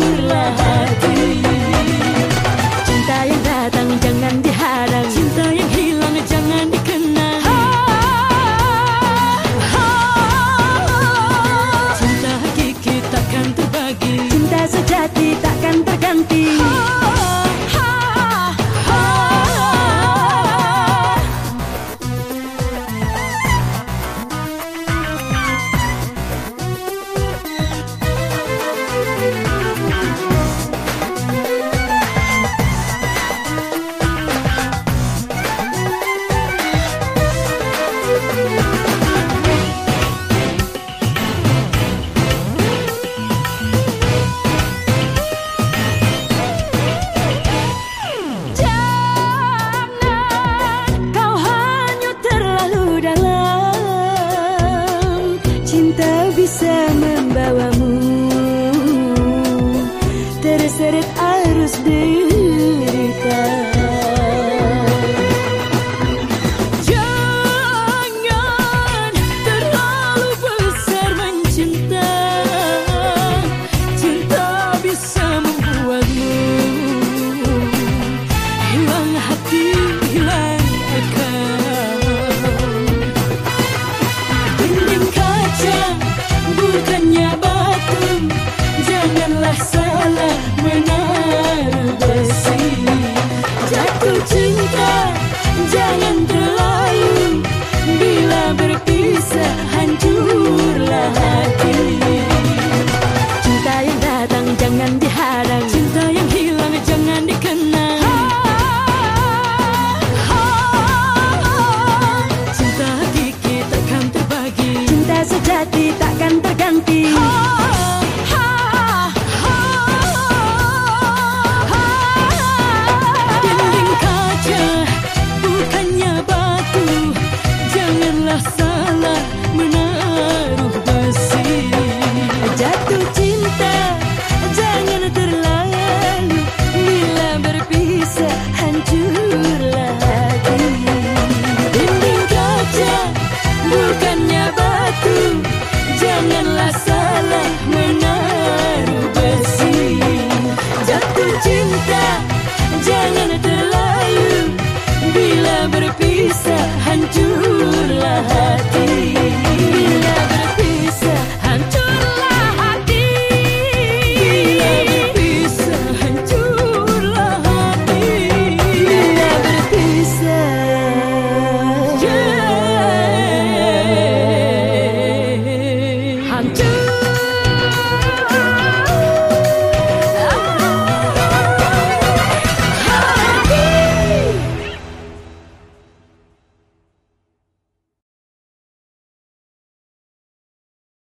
كلها Jangan terlalu. Bila berpisah hancurlah hati. Cinta yang datang jangan dihadang Cinta yang hilang jangan dikenang. Cinta hakiki takkan terbagi. Cinta sejati takkan terganti.